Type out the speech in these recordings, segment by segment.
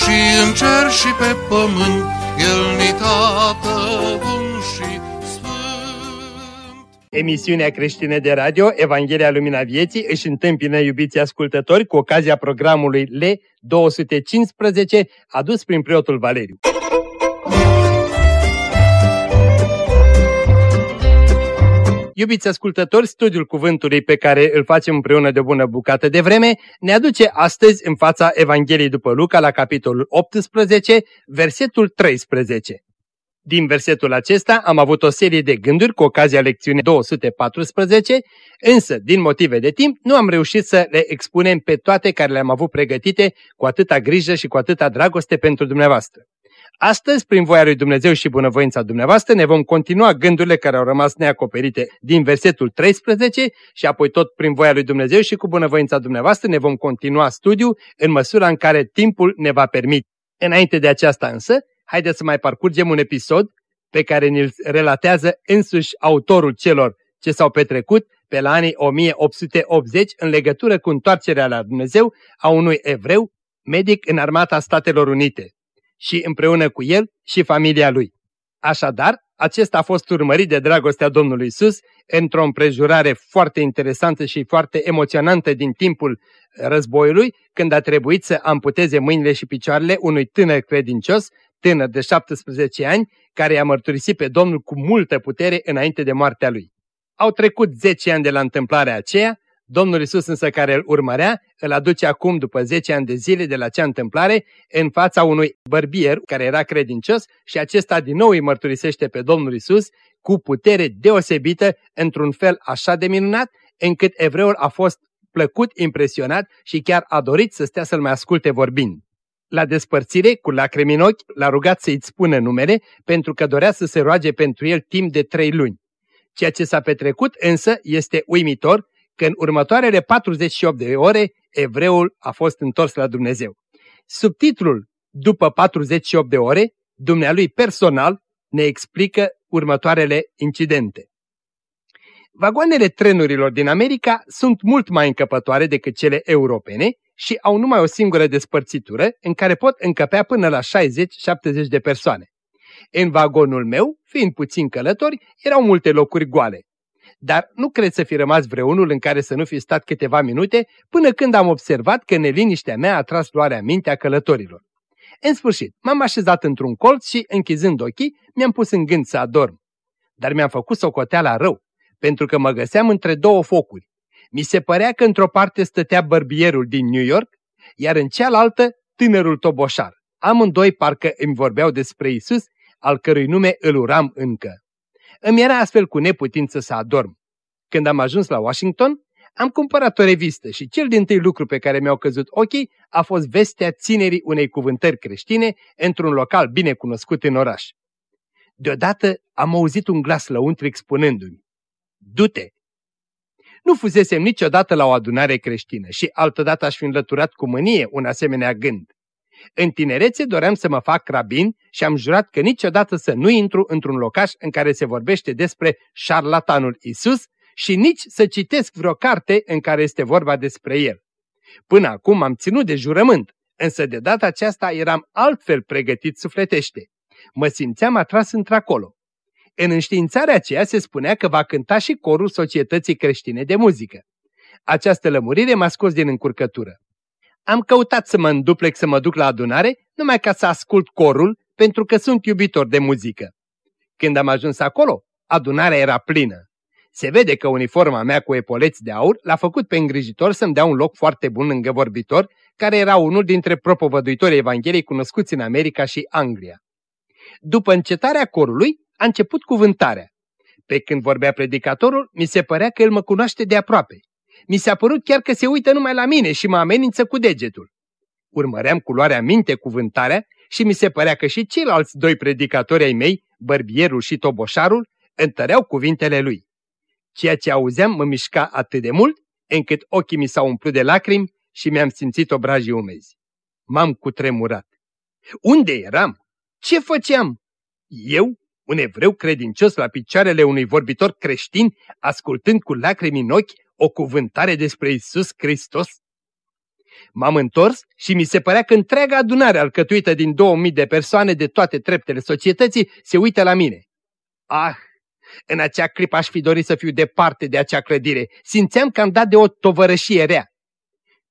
și în cer și pe pământ, El ni tată bun și sfânt. Emisiunea creștină de radio Evanghelia Lumina Vieții își întâmpină iubiții ascultători cu ocazia programului L215 adus prin preotul Valeriu. Iubiți ascultători, studiul cuvântului pe care îl facem împreună de o bună bucată de vreme ne aduce astăzi în fața Evangheliei după Luca la capitolul 18, versetul 13. Din versetul acesta am avut o serie de gânduri cu ocazia lecțiunii 214, însă, din motive de timp, nu am reușit să le expunem pe toate care le-am avut pregătite cu atâta grijă și cu atâta dragoste pentru dumneavoastră. Astăzi, prin voia lui Dumnezeu și bunăvoința dumneavoastră, ne vom continua gândurile care au rămas neacoperite din versetul 13 și apoi tot prin voia lui Dumnezeu și cu bunăvoința dumneavoastră ne vom continua studiul în măsura în care timpul ne va permite. Înainte de aceasta însă, haideți să mai parcurgem un episod pe care ne-l relatează însuși autorul celor ce s-au petrecut pe la anii 1880 în legătură cu întoarcerea la Dumnezeu a unui evreu, medic în armata Statelor Unite și împreună cu el și familia lui. Așadar, acesta a fost urmărit de dragostea Domnului Isus într-o împrejurare foarte interesantă și foarte emoționantă din timpul războiului, când a trebuit să amputeze mâinile și picioarele unui tânăr credincios, tânăr de 17 ani, care i-a mărturisit pe Domnul cu multă putere înainte de moartea lui. Au trecut 10 ani de la întâmplarea aceea Domnul Isus însă care îl urmărea, îl aduce acum după 10 ani de zile de la acea întâmplare în fața unui bărbier care era credincios și acesta din nou îi mărturisește pe Domnul Isus cu putere deosebită într-un fel așa de minunat încât evreul a fost plăcut, impresionat și chiar a dorit să stea să-l mai asculte vorbind. La despărțire, cu lacrimi în ochi, l-a rugat să-i spună numele pentru că dorea să se roage pentru el timp de trei luni. Ceea ce s-a petrecut însă este uimitor că în următoarele 48 de ore evreul a fost întors la Dumnezeu. Subtitlul După 48 de ore, dumnealui personal ne explică următoarele incidente. Vagoanele trenurilor din America sunt mult mai încăpătoare decât cele europene și au numai o singură despărțitură în care pot încăpea până la 60-70 de persoane. În vagonul meu, fiind puțin călători, erau multe locuri goale dar nu cred să fi rămas vreunul în care să nu fi stat câteva minute până când am observat că neliniștea mea a tras luarea mintea călătorilor. În sfârșit, m-am așezat într-un colț și, închizând ochii, mi-am pus în gând să adorm. Dar mi-am făcut socoteala rău, pentru că mă găseam între două focuri. Mi se părea că într-o parte stătea bărbierul din New York, iar în cealaltă tânărul toboșar. Amândoi parcă îmi vorbeau despre Isus, al cărui nume îl uram încă. Îmi era astfel cu neputință să adorm. Când am ajuns la Washington, am cumpărat o revistă și cel din tâi lucru pe care mi-au căzut ochii a fost vestea ținerii unei cuvântări creștine într-un local bine cunoscut în oraș. Deodată am auzit un glas lăuntric spunându-mi, Du-te! Nu fusesem niciodată la o adunare creștină și altădată aș fi înlăturat cu mânie un asemenea gând. În tinerețe doream să mă fac rabin și am jurat că niciodată să nu intru într-un locaș în care se vorbește despre șarlatanul Isus și nici să citesc vreo carte în care este vorba despre el. Până acum am ținut de jurământ, însă de data aceasta eram altfel pregătit sufletește. Mă simțeam atras într-acolo. În înștiințarea aceea se spunea că va cânta și corul Societății Creștine de Muzică. Această lămurire m-a scos din încurcătură. Am căutat să mă înduplec să mă duc la adunare, numai ca să ascult corul, pentru că sunt iubitor de muzică. Când am ajuns acolo, adunarea era plină. Se vede că uniforma mea cu epoleți de aur l-a făcut pe îngrijitor să-mi dea un loc foarte bun lângă vorbitor, care era unul dintre propovăduitorii Evangheliei cunoscuți în America și Anglia. După încetarea corului, a început cuvântarea. Pe când vorbea predicatorul, mi se părea că el mă cunoaște de aproape. Mi s-a părut chiar că se uită numai la mine și mă amenință cu degetul. Urmăream cu luarea minte cuvântarea și mi se părea că și ceilalți doi predicatori ai mei, bărbierul și toboșarul, întăreau cuvintele lui. Ceea ce auzeam mă mișca atât de mult, încât ochii mi s-au umplut de lacrimi și mi-am simțit obrajii umezi. M-am cutremurat. Unde eram? Ce făceam? Eu, un evreu credincios la picioarele unui vorbitor creștin, ascultând cu lacrimi în ochi o cuvântare despre Isus Hristos? M-am întors și mi se părea că întreaga adunare alcătuită din 2000 de persoane de toate treptele societății se uită la mine. Ah, în acea clipă aș fi dorit să fiu departe de acea clădire. Simțeam că am dat de o tovărășie rea.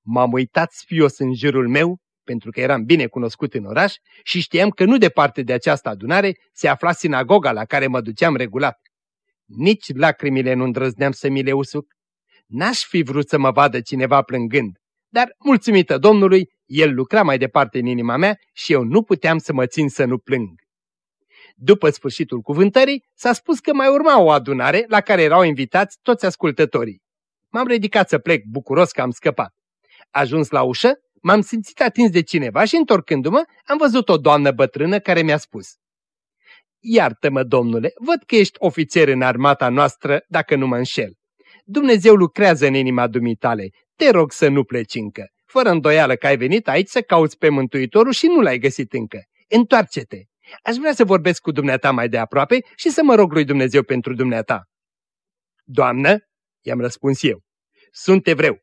M-am uitat spios în jurul meu, pentru că eram bine cunoscut în oraș și știam că nu departe de această adunare se afla sinagoga la care mă duceam regulat. Nici lacrimile nu îndrăzneam să mi le usuc. N-aș fi vrut să mă vadă cineva plângând, dar, mulțumită Domnului, el lucra mai departe în inima mea și eu nu puteam să mă țin să nu plâng. După sfârșitul cuvântării, s-a spus că mai urma o adunare la care erau invitați toți ascultătorii. M-am ridicat să plec bucuros că am scăpat. Ajuns la ușă, m-am simțit atins de cineva și întorcându-mă, am văzut o doamnă bătrână care mi-a spus Iartă-mă, domnule, văd că ești ofițer în armata noastră, dacă nu mă înșel. Dumnezeu lucrează în inima dumitale, te rog să nu pleci încă. Fără îndoială că ai venit aici să cauți pe Mântuitorul și nu l-ai găsit încă. Întoarce-te. Aș vrea să vorbesc cu dumneata mai de aproape și să mă rog lui Dumnezeu pentru dumneata. Doamnă, i-am răspuns eu, sunt evreu.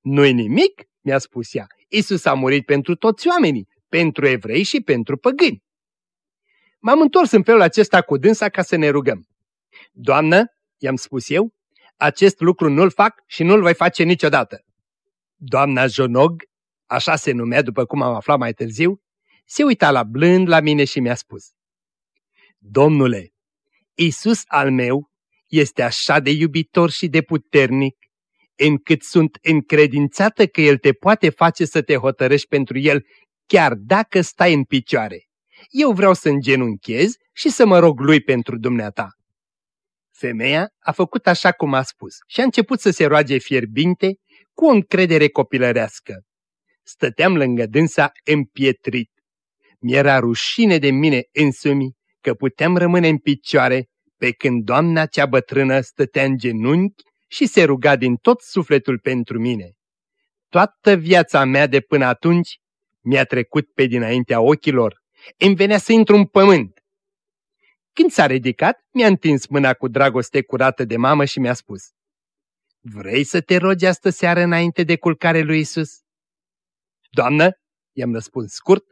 Nu-i nimic, mi-a spus ea. Isus a murit pentru toți oamenii, pentru evrei și pentru păgâni. M-am întors în felul acesta cu dânsa ca să ne rugăm. Doamnă, i-am spus eu, acest lucru nu-l fac și nu-l voi face niciodată. Doamna Jonog, așa se numea după cum am aflat mai târziu, se uita la blând la mine și mi-a spus. Domnule, Isus al meu este așa de iubitor și de puternic, încât sunt încredințată că El te poate face să te hotărăști pentru El, chiar dacă stai în picioare. Eu vreau să îngenunchez și să mă rog Lui pentru dumneata. Femeia a făcut așa cum a spus și a început să se roage fierbinte cu o încredere copilărească. Stăteam lângă dânsa împietrit. Mi-era rușine de mine însumi că puteam rămâne în picioare pe când doamna cea bătrână stătea în genunchi și se ruga din tot sufletul pentru mine. Toată viața mea de până atunci mi-a trecut pe dinaintea ochilor. Îmi venea să intru în pământ. Când s-a ridicat, mi-a întins mâna cu dragoste curată de mamă și mi-a spus Vrei să te rogi astă seară înainte de culcare lui Isus? Doamnă, i-am răspuns scurt,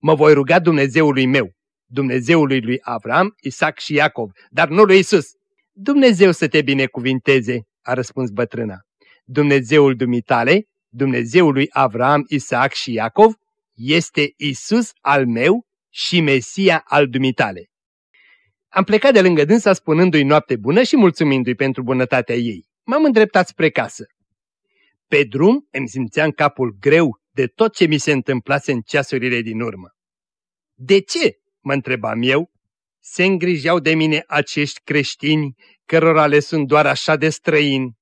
mă voi ruga Dumnezeului meu, Dumnezeului lui Avram, Isaac și Iacov, dar nu lui Isus. Dumnezeu să te binecuvinteze, a răspuns bătrâna. Dumnezeul dumitale, Dumnezeul lui Avram, Isaac și Iacov, este Isus al meu și Mesia al dumitale. Am plecat de lângă dânsa spunându-i noapte bună și mulțumindu-i pentru bunătatea ei. M-am îndreptat spre casă. Pe drum îmi simțeam capul greu de tot ce mi se întâmplase în ceasurile din urmă. De ce? mă întrebam eu. Se îngrijeau de mine acești creștini, cărora le sunt doar așa de străini.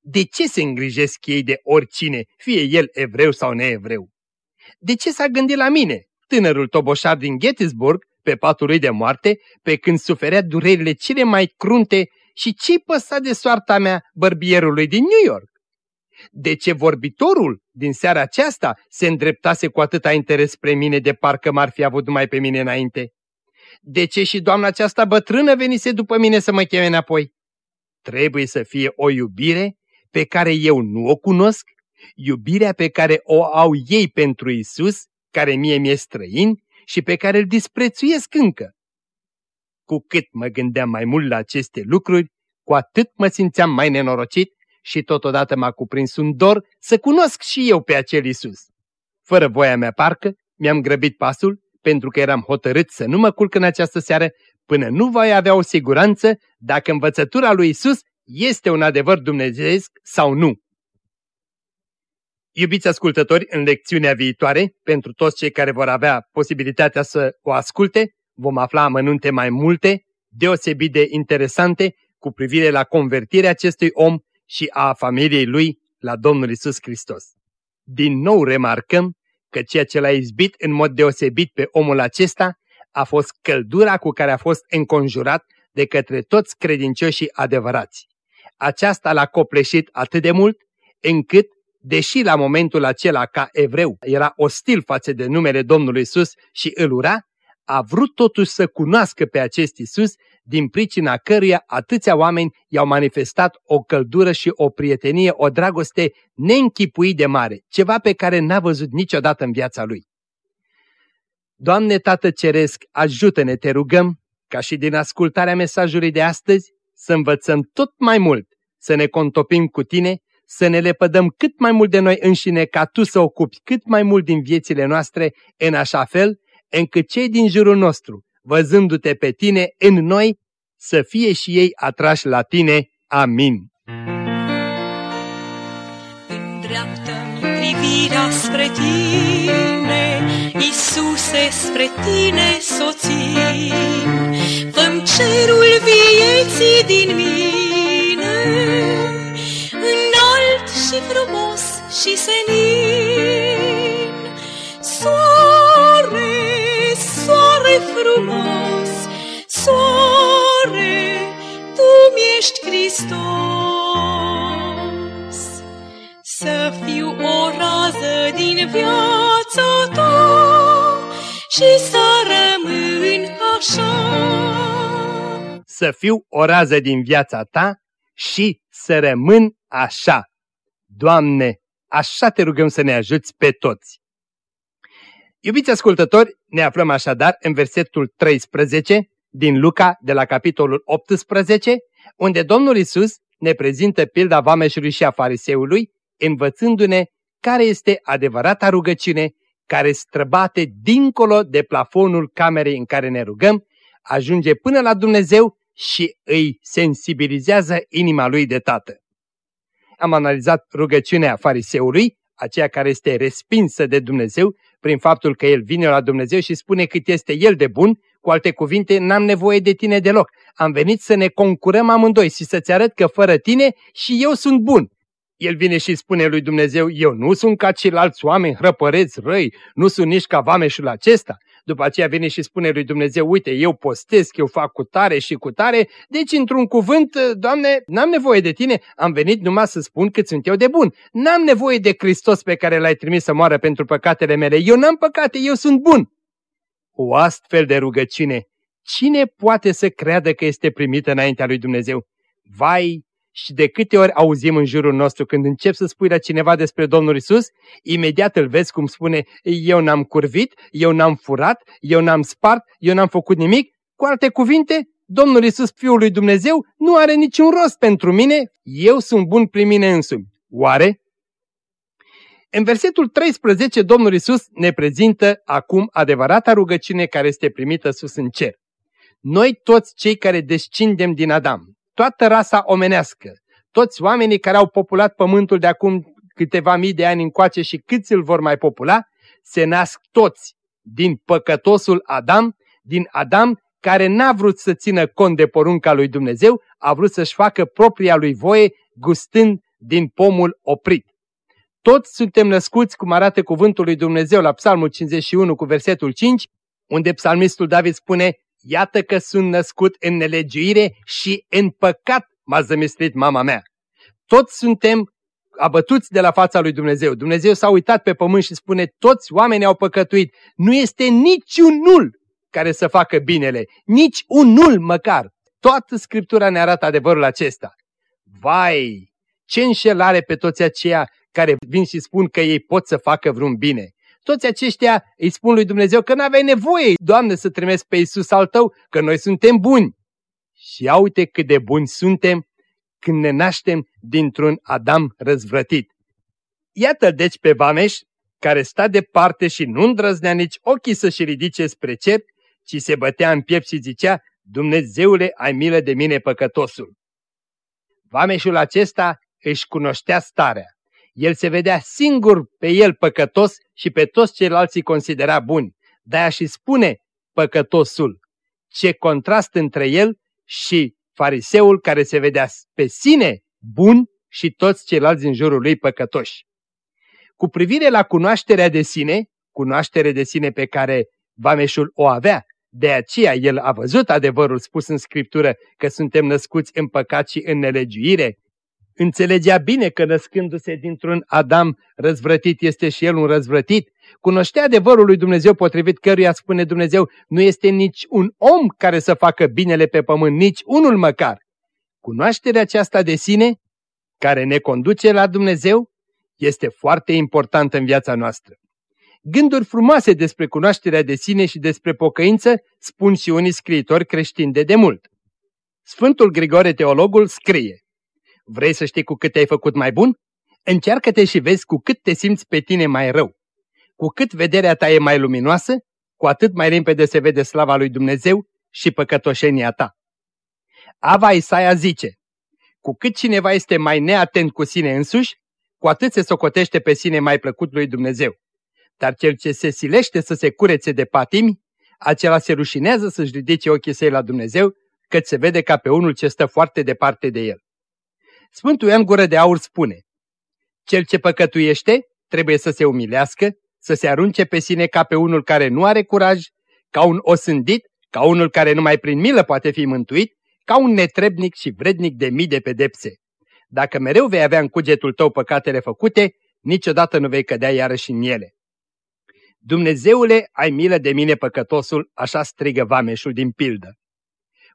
De ce se îngrijesc ei de oricine, fie el evreu sau neevreu? De ce s-a gândit la mine, tânărul toboșar din Gettysburg, pe patul lui de moarte, pe când suferea durerile cele mai crunte și ce-i păsa de soarta mea bărbierului din New York? De ce vorbitorul din seara aceasta se îndreptase cu atâta interes spre mine de parcă m-ar fi avut numai pe mine înainte? De ce și doamna aceasta bătrână venise după mine să mă cheme înapoi? Trebuie să fie o iubire pe care eu nu o cunosc, iubirea pe care o au ei pentru Isus, care mie mi-e străin și pe care îl disprețuiesc încă. Cu cât mă gândeam mai mult la aceste lucruri, cu atât mă simțeam mai nenorocit și totodată m-a cuprins un dor să cunosc și eu pe acel Isus. Fără voia mea parcă, mi-am grăbit pasul, pentru că eram hotărât să nu mă culc în această seară până nu voi avea o siguranță dacă învățătura lui Isus este un adevăr dumnezeesc sau nu. Iubiți ascultători, în lecțiunea viitoare, pentru toți cei care vor avea posibilitatea să o asculte, vom afla amănunte mai multe, deosebit de interesante, cu privire la convertirea acestui om și a familiei lui la Domnul Isus Hristos. Din nou remarcăm că ceea ce l-a izbit în mod deosebit pe omul acesta a fost căldura cu care a fost înconjurat de către toți credincioșii adevărați. Aceasta l-a copleșit atât de mult încât, deși la momentul acela ca evreu era ostil față de numele Domnului Isus și îl ura, a vrut totuși să cunoască pe acest Isus, din pricina căruia atâția oameni i-au manifestat o căldură și o prietenie, o dragoste neînchipuit de mare, ceva pe care n-a văzut niciodată în viața lui. Doamne Tată Ceresc, ajută-ne, te rugăm, ca și din ascultarea mesajului de astăzi, să învățăm tot mai mult, să ne contopim cu Tine, să ne lepădăm cât mai mult de noi înșine ca Tu să ocupi cât mai mult din viețile noastre, în așa fel încât cei din jurul nostru, văzându-te pe Tine în noi, să fie și ei atrași la Tine. Amin. Îndreaptă-mi privirea spre Tine, Iisuse, spre Tine soțin, Făm cerul vieții din mine, și senin. Soare, soare frumos, soare, Tu mi-ești Hristos. Să fiu o rază din viața Ta și să rămân așa. Să fiu o rază din viața Ta și să rămân așa. Doamne, așa te rugăm să ne ajuți pe toți. Iubiți ascultători, ne aflăm așadar în versetul 13 din Luca de la capitolul 18, unde Domnul Isus ne prezintă pilda vameșului și a fariseului, învățându-ne care este adevărata rugăciune care străbate dincolo de plafonul camerei în care ne rugăm, ajunge până la Dumnezeu și îi sensibilizează inima lui de tată. Am analizat rugăciunea fariseului, aceea care este respinsă de Dumnezeu prin faptul că el vine la Dumnezeu și spune cât este el de bun, cu alte cuvinte, n-am nevoie de tine deloc. Am venit să ne concurăm amândoi și să-ți arăt că fără tine și eu sunt bun. El vine și spune lui Dumnezeu, eu nu sunt ca ceilalți oameni hrăpăreți, răi, nu sunt nici ca vameșul acesta. După aceea vine și spune lui Dumnezeu, uite, eu postesc, eu fac cu tare și cu tare, deci într-un cuvânt, Doamne, n-am nevoie de tine, am venit numai să spun cât sunt eu de bun. N-am nevoie de Hristos pe care l-ai trimis să moară pentru păcatele mele, eu n-am păcate, eu sunt bun. O astfel de rugăciune, cine poate să creadă că este primită înaintea lui Dumnezeu? Vai, și de câte ori auzim în jurul nostru când încep să spui la cineva despre Domnul Isus, imediat îl vezi cum spune, eu n-am curvit, eu n-am furat, eu n-am spart, eu n-am făcut nimic. Cu alte cuvinte, Domnul Isus, Fiul lui Dumnezeu, nu are niciun rost pentru mine, eu sunt bun prin mine însumi. Oare? În versetul 13, Domnul Isus ne prezintă acum adevărata rugăciune care este primită sus în cer. Noi toți cei care descindem din Adam, toată rasa omenească, toți oamenii care au populat pământul de acum câteva mii de ani încoace și câți îl vor mai popula, se nasc toți din păcătosul Adam, din Adam care n-a vrut să țină cont de porunca lui Dumnezeu, a vrut să-și facă propria lui voie, gustând din pomul oprit. Toți suntem născuți, cum arată cuvântul lui Dumnezeu la Psalmul 51 cu versetul 5, unde psalmistul David spune, Iată că sunt născut în nelegiuire și în păcat m-a zămislit mama mea. Toți suntem abătuți de la fața lui Dumnezeu. Dumnezeu s-a uitat pe pământ și spune, toți oamenii au păcătuit. Nu este niciunul care să facă binele, nici unul măcar. Toată Scriptura ne arată adevărul acesta. Vai, ce înșelare pe toți aceia care vin și spun că ei pot să facă vreun bine. Toți aceștia îi spun lui Dumnezeu că n-aveai nevoie, Doamne, să trimeți pe Iisus al Tău, că noi suntem buni. Și ia uite cât de buni suntem când ne naștem dintr-un Adam răzvrătit. Iată deci pe Vameș, care sta departe și nu îndrăznea nici ochii să-și ridice spre cer, ci se bătea în piept și zicea, Dumnezeule, ai milă de mine păcătosul. Vameșul acesta își cunoștea starea. El se vedea singur pe el păcătos și pe toți ceilalți îi considera buni. De-aia și spune păcătosul. Ce contrast între el și fariseul care se vedea pe sine bun și toți ceilalți din jurul lui păcătoși. Cu privire la cunoașterea de sine, cunoaștere de sine pe care vameșul o avea. De aceea el a văzut adevărul spus în Scriptură că suntem născuți în păcat și în nelegiuire. Înțelegea bine că născându-se dintr-un Adam răzvrătit este și el un răzvrătit. Cunoștea adevărul lui Dumnezeu potrivit căruia spune Dumnezeu nu este nici un om care să facă binele pe pământ, nici unul măcar. Cunoașterea aceasta de sine, care ne conduce la Dumnezeu, este foarte importantă în viața noastră. Gânduri frumoase despre cunoașterea de sine și despre pocăință spun și unii scriitori creștini de demult. Sfântul Grigore Teologul scrie Vrei să știi cu cât te-ai făcut mai bun? Încearcă-te și vezi cu cât te simți pe tine mai rău. Cu cât vederea ta e mai luminoasă, cu atât mai limpede se vede slava lui Dumnezeu și păcătoșenia ta. Ava Isaia zice, cu cât cineva este mai neatent cu sine însuși, cu atât se socotește pe sine mai plăcut lui Dumnezeu. Dar cel ce se silește să se curețe de patimi, acela se rușinează să-și ridice ochii săi la Dumnezeu, cât se vede ca pe unul ce stă foarte departe de el. Sfântul Ioan Gură de Aur spune, Cel ce păcătuiește trebuie să se umilească, să se arunce pe sine ca pe unul care nu are curaj, ca un osândit, ca unul care numai prin milă poate fi mântuit, ca un netrebnic și vrednic de mii de pedepse. Dacă mereu vei avea în cugetul tău păcatele făcute, niciodată nu vei cădea iarăși în ele. Dumnezeule, ai milă de mine păcătosul, așa strigă vameșul din pildă.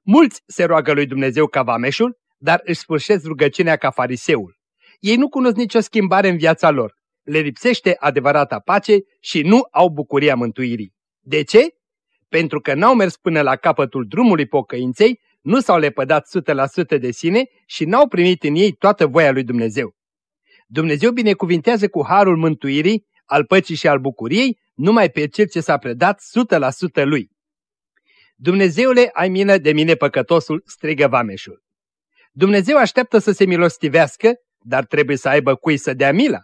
Mulți se roagă lui Dumnezeu ca vameșul, dar își sfârșesc rugăciunea ca fariseul. Ei nu cunosc nicio schimbare în viața lor, le lipsește adevărata pace și nu au bucuria mântuirii. De ce? Pentru că n-au mers până la capătul drumului pocăinței, nu s-au lepădat 100% de sine și n-au primit în ei toată voia lui Dumnezeu. Dumnezeu binecuvintează cu harul mântuirii, al păcii și al bucuriei, numai pe cel ce s-a predat 100% lui. Dumnezeule, ai mină de mine păcătosul, strigă vameșul. Dumnezeu așteaptă să se milostivească, dar trebuie să aibă cui să dea mila.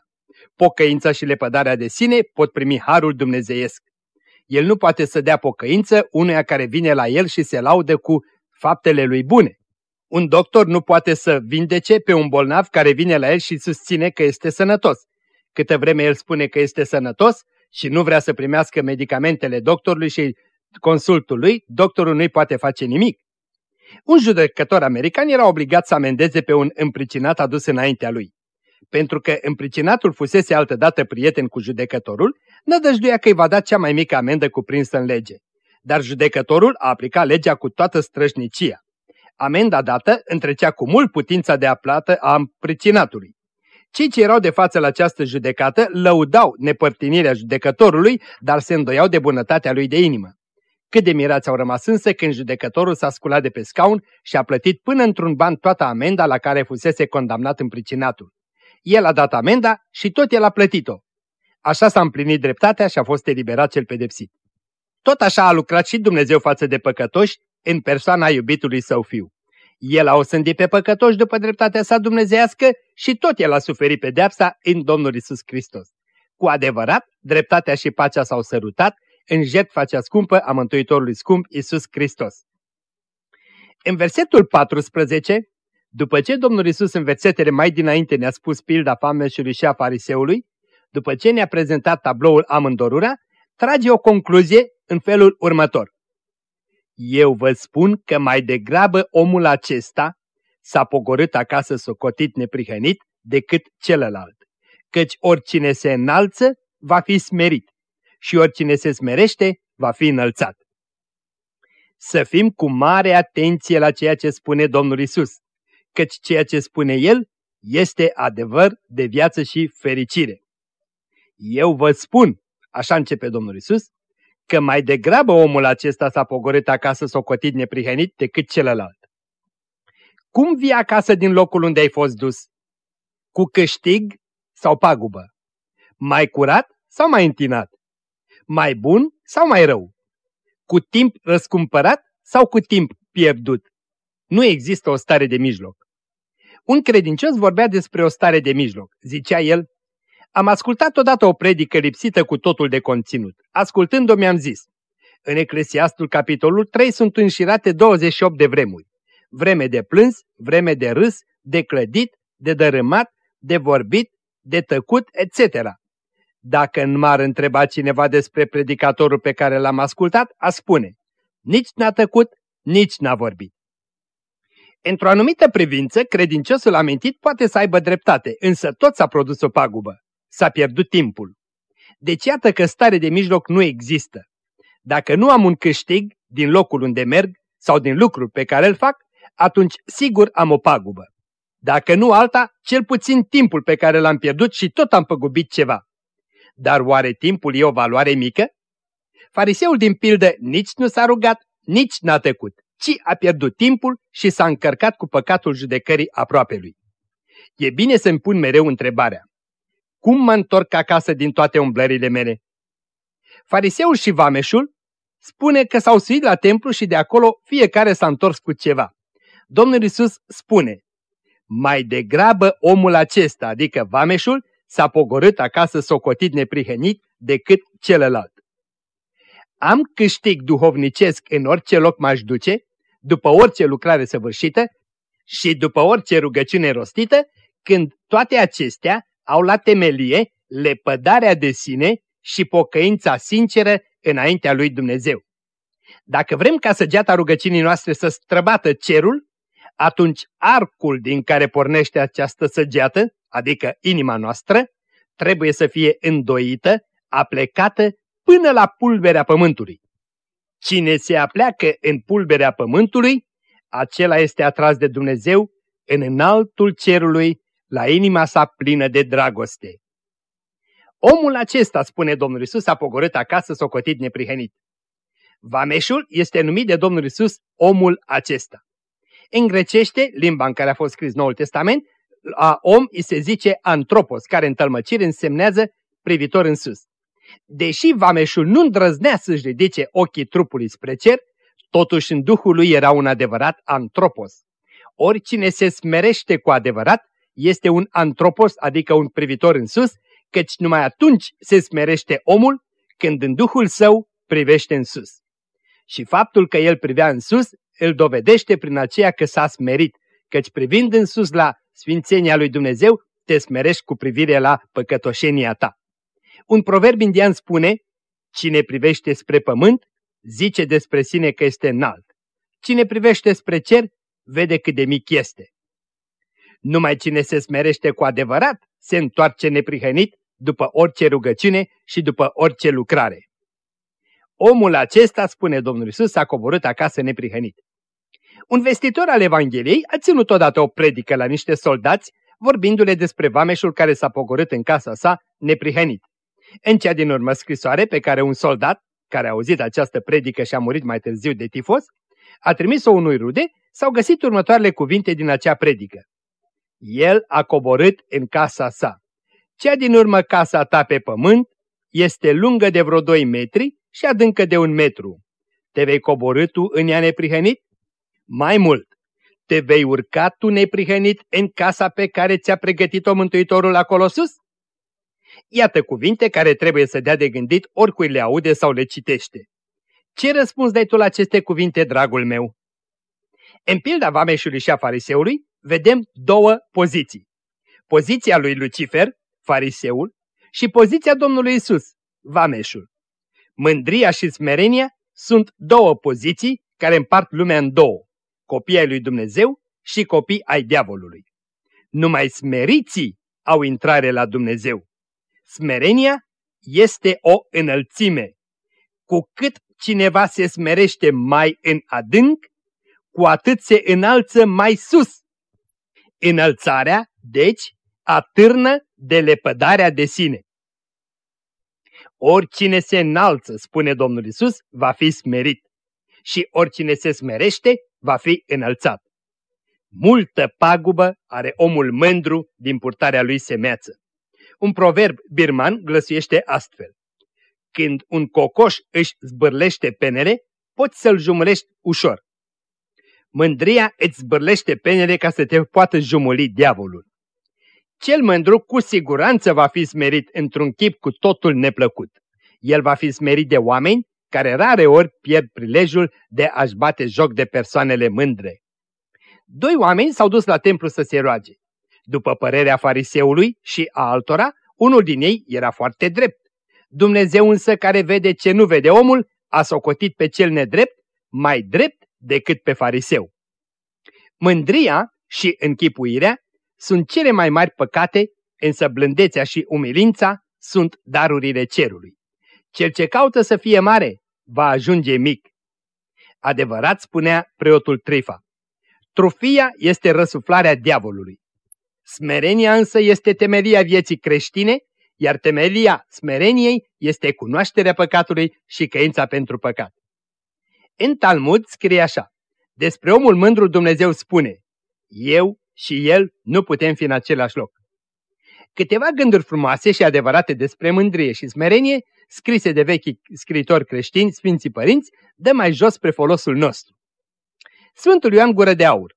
Pocăința și lepădarea de sine pot primi harul dumnezeiesc. El nu poate să dea pocăință unuia care vine la el și se laudă cu faptele lui bune. Un doctor nu poate să vindece pe un bolnav care vine la el și susține că este sănătos. Câtă vreme el spune că este sănătos și nu vrea să primească medicamentele doctorului și consultul lui, doctorul nu-i poate face nimic. Un judecător american era obligat să amendeze pe un împricinat adus înaintea lui. Pentru că împricinatul fusese altădată prieten cu judecătorul, nădăjduia că îi va da cea mai mică amendă cuprinsă în lege. Dar judecătorul a aplicat legea cu toată strășnicia. Amenda dată întrecea cu mult putința de aplată a împricinatului. Cei ce erau de față la această judecată lăudau nepărtinirea judecătorului, dar se îndoiau de bunătatea lui de inimă. Cât de mirați au rămas însă când judecătorul s-a sculat de pe scaun și a plătit până într-un ban toată amenda la care fusese condamnat împricinatul. El a dat amenda și tot el a plătit-o. Așa s-a împlinit dreptatea și a fost eliberat cel pedepsit. Tot așa a lucrat și Dumnezeu față de păcătoși în persoana iubitului său fiu. El a osândit pe păcătoși după dreptatea sa dumnezeiască și tot el a suferit pedeapsa în Domnul Isus Hristos. Cu adevărat, dreptatea și pacea s-au sărutat în jertfa cea scumpă a Mântuitorului scump Isus Hristos. În versetul 14, după ce Domnul Isus în versetele mai dinainte ne-a spus pilda fameșului și a fariseului, după ce ne-a prezentat tabloul amândorura, trage o concluzie în felul următor. Eu vă spun că mai degrabă omul acesta s-a pogorât acasă socotit neprihănit decât celălalt, căci oricine se înalță va fi smerit și oricine se smerește va fi înălțat. Să fim cu mare atenție la ceea ce spune Domnul Isus, căci ceea ce spune El este adevăr de viață și fericire. Eu vă spun, așa începe Domnul Isus, că mai degrabă omul acesta s-a pogorât acasă socotit neprihănit decât celălalt. Cum vii acasă din locul unde ai fost dus? Cu câștig sau pagubă? Mai curat sau mai întinat? Mai bun sau mai rău? Cu timp răscumpărat sau cu timp pierdut? Nu există o stare de mijloc. Un credincios vorbea despre o stare de mijloc. Zicea el, am ascultat odată o predică lipsită cu totul de conținut. Ascultând-o mi-am zis, în Eclesiastul capitolul 3 sunt înșirate 28 de vremuri. Vreme de plâns, vreme de râs, de clădit, de dărâmat, de vorbit, de tăcut, etc. Dacă m-ar întreba cineva despre predicatorul pe care l-am ascultat, a spune, nici n-a tăcut, nici n-a vorbit. Într-o anumită privință, credinciosul amintit poate să aibă dreptate, însă tot s-a produs o pagubă. S-a pierdut timpul. Deci iată că stare de mijloc nu există. Dacă nu am un câștig din locul unde merg sau din lucrul pe care îl fac, atunci sigur am o pagubă. Dacă nu alta, cel puțin timpul pe care l-am pierdut și tot am păgubit ceva. Dar oare timpul e o valoare mică? Fariseul din pildă nici nu s-a rugat, nici n-a tăcut, ci a pierdut timpul și s-a încărcat cu păcatul judecării aproapelui. E bine să-mi pun mereu întrebarea. Cum mă întorc acasă din toate umblările mele? Fariseul și vameșul spune că s-au suit la templu și de acolo fiecare s-a întors cu ceva. Domnul Isus spune, mai degrabă omul acesta, adică vameșul, s-a pogorât acasă socotit neprihănit decât celălalt. Am câștig duhovnicesc în orice loc m-aș duce, după orice lucrare săvârșită și după orice rugăciune rostită, când toate acestea au la temelie lepădarea de sine și pocăința sinceră înaintea lui Dumnezeu. Dacă vrem ca săgeata rugăciunii noastre să străbată cerul, atunci arcul din care pornește această săgeată, adică inima noastră, trebuie să fie îndoită, aplecată până la pulberea pământului. Cine se apleacă în pulberea pământului, acela este atras de Dumnezeu în înaltul cerului, la inima sa plină de dragoste. Omul acesta, spune Domnul Isus, a pogorât acasă socotit neprihănit. Vameșul este numit de Domnul Isus omul acesta. În grecește, limba în care a fost scris Noul Testament, a om îi se zice antropos, care în tălmăcire însemnează privitor în sus. Deși vameșul nu îndrăznea să-și ridice ochii trupului spre cer, totuși în duhul lui era un adevărat antropos. Oricine se smerește cu adevărat este un antropos, adică un privitor în sus, căci numai atunci se smerește omul când în duhul său privește în sus. Și faptul că el privea în sus îl dovedește prin aceea că s-a smerit, căci privind în sus la sfințenia lui Dumnezeu, te smerești cu privire la păcătoșenia ta. Un proverb indian spune, cine privește spre pământ, zice despre sine că este înalt. Cine privește spre cer, vede cât de mic este. Numai cine se smerește cu adevărat, se întoarce neprihănit după orice rugăciune și după orice lucrare. Omul acesta, spune Domnul Isus, a coborât acasă neprihănit. Un vestitor al Evangheliei a ținut odată o predică la niște soldați, vorbindu-le despre vameșul care s-a pogorât în casa sa neprihănit. În cea din urmă scrisoare pe care un soldat, care a auzit această predică și a murit mai târziu de tifos, a trimis-o unui rude, s-au găsit următoarele cuvinte din acea predică. El a coborât în casa sa. Cea din urmă casa ta pe pământ este lungă de vreo 2 metri și adâncă de un metru. Te vei coborâ tu în ea neprihănit? Mai mult, te vei urca tu neprihănit în casa pe care ți-a pregătit-o Mântuitorul acolo sus? Iată cuvinte care trebuie să dea de gândit oricui le aude sau le citește. Ce răspuns dai tu la aceste cuvinte, dragul meu? În pilda vameșului și a fariseului vedem două poziții. Poziția lui Lucifer, fariseul, și poziția Domnului Isus, vameșul. Mândria și smerenia sunt două poziții care împart lumea în două copii ai lui Dumnezeu și copii ai diavolului. Numai smeriții au intrare la Dumnezeu. Smerenia este o înălțime. Cu cât cineva se smerește mai în adânc, cu atât se înalță mai sus. Înălțarea, deci, atârnă de lepădarea de sine. Oricine se înalță, spune Domnul Isus, va fi smerit. Și oricine se smerește, va fi înălțat. Multă pagubă are omul mândru din purtarea lui semeață. Un proverb birman glăsuiește astfel. Când un cocoș își zbârlește penele, poți să-l jumulești ușor. Mândria îți zbârlește penele ca să te poată jumuli diavolul. Cel mândru cu siguranță va fi smerit într-un chip cu totul neplăcut. El va fi smerit de oameni care rare ori pierd prilejul de a-și bate joc de persoanele mândre. Doi oameni s-au dus la templu să se roage. După părerea fariseului și a altora, Unul din ei era foarte drept. Dumnezeu însă care vede ce nu vede omul, a socotit pe cel nedrept mai drept decât pe fariseu. Mândria și închipuirea sunt cele mai mari păcate, însă blândețea și umilința sunt darurile cerului. Cel ce caută să fie mare va ajunge mic. Adevărat spunea preotul Trifa. Trufia este răsuflarea diavolului. Smerenia însă este temelia vieții creștine, iar temelia smereniei este cunoașterea păcatului și căința pentru păcat. În Talmud scrie așa, despre omul mândru Dumnezeu spune, eu și el nu putem fi în același loc. Câteva gânduri frumoase și adevărate despre mândrie și smerenie, scrise de vechi scritori creștini, Sfinții Părinți, dă mai jos spre folosul nostru. Sfântul Ioan Gură de Aur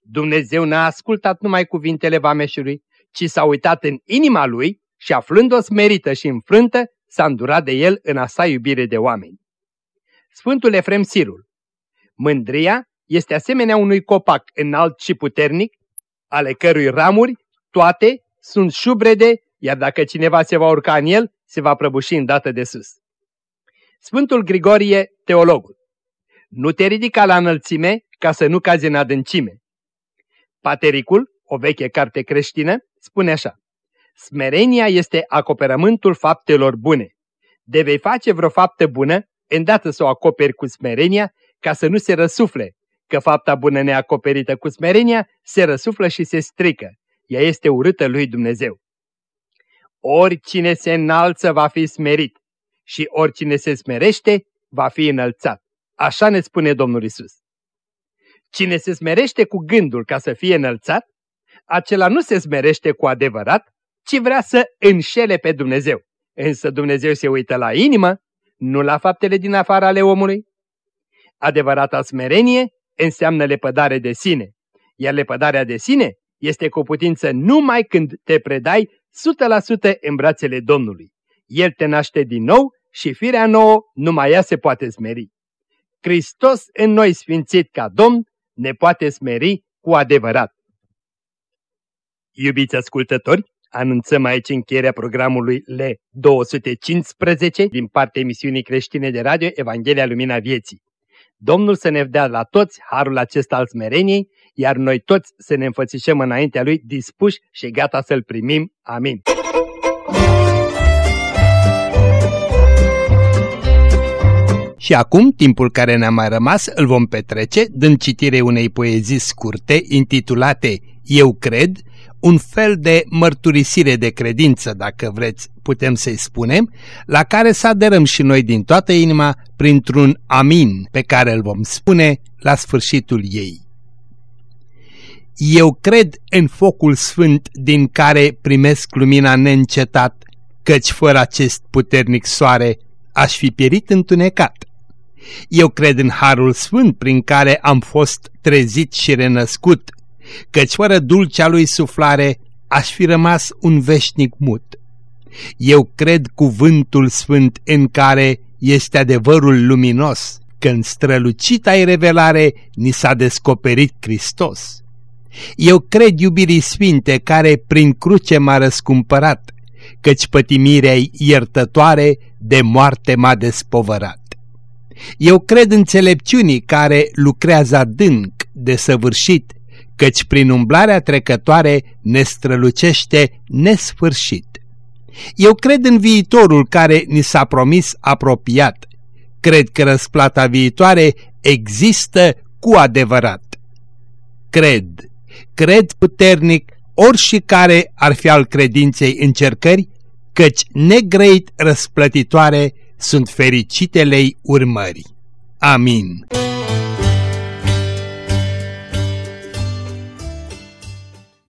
Dumnezeu n-a ascultat numai cuvintele vameșului, ci s-a uitat în inima lui și aflând-o smerită și înfrântă, s-a îndurat de el în a sa iubire de oameni. Sfântul Efrem Sirul Mândria este asemenea unui copac înalt și puternic, ale cărui ramuri, toate, sunt șubrede, iar dacă cineva se va urca în el, se va prăbuși îndată de sus. Sfântul Grigorie, teologul Nu te ridica la înălțime ca să nu cazi în adâncime. Patericul, o veche carte creștină, spune așa. Smerenia este acoperământul faptelor bune. De vei face vreo faptă bună, îndată să o acoperi cu smerenia, ca să nu se răsufle, că fapta bună neacoperită cu smerenia se răsuflă și se strică. Ea este urâtă lui Dumnezeu. Oricine se înalță va fi smerit și oricine se smerește va fi înălțat. Așa ne spune Domnul Isus. Cine se smerește cu gândul ca să fie înălțat, acela nu se smerește cu adevărat, ci vrea să înșele pe Dumnezeu. Însă Dumnezeu se uită la inimă, nu la faptele din afara ale omului. Adevărata smerenie înseamnă lepădare de sine, iar lepădarea de sine este cu putință numai când te predai 100% în brațele Domnului. El te naște din nou și firea nouă numai ea se poate smeri. Hristos în noi sfințit ca Domn ne poate smeri cu adevărat. Iubiți ascultători, anunțăm aici încheierea programului L215 din partea emisiunii creștine de radio Evanghelia Lumina Vieții. Domnul să ne dea la toți harul acesta al smereniei, iar noi toți să ne înfățișăm înaintea Lui dispuși și gata să-L primim. Amin. Și acum, timpul care ne-a mai rămas, îl vom petrece dând citire unei poezii scurte intitulate Eu cred, un fel de mărturisire de credință, dacă vreți, putem să-i spunem, la care să aderăm și noi din toată inima printr-un amin pe care îl vom spune la sfârșitul ei. Eu cred în focul sfânt din care primesc lumina neîncetat, căci fără acest puternic soare aș fi pierit întunecat. Eu cred în harul sfânt prin care am fost trezit și renăscut, căci fără dulcea lui suflare aș fi rămas un veșnic mut. Eu cred cuvântul sfânt în care este adevărul luminos, când strălucita ai revelare ni s-a descoperit Hristos. Eu cred iubirii sfinte care prin cruce m-a răscumpărat, căci pătimirea iertătoare de moarte m-a despovărat. Eu cred înțelepciunii care lucrează adânc, de săvârșit, căci prin umblarea trecătoare ne strălucește nesfârșit. Eu cred în viitorul care ni s-a promis apropiat. Cred că răsplata viitoare există cu adevărat. Cred, cred puternic orice care ar fi al credinței încercări, căci negreit răsplătitoare sunt fericitelei urmări. Amin.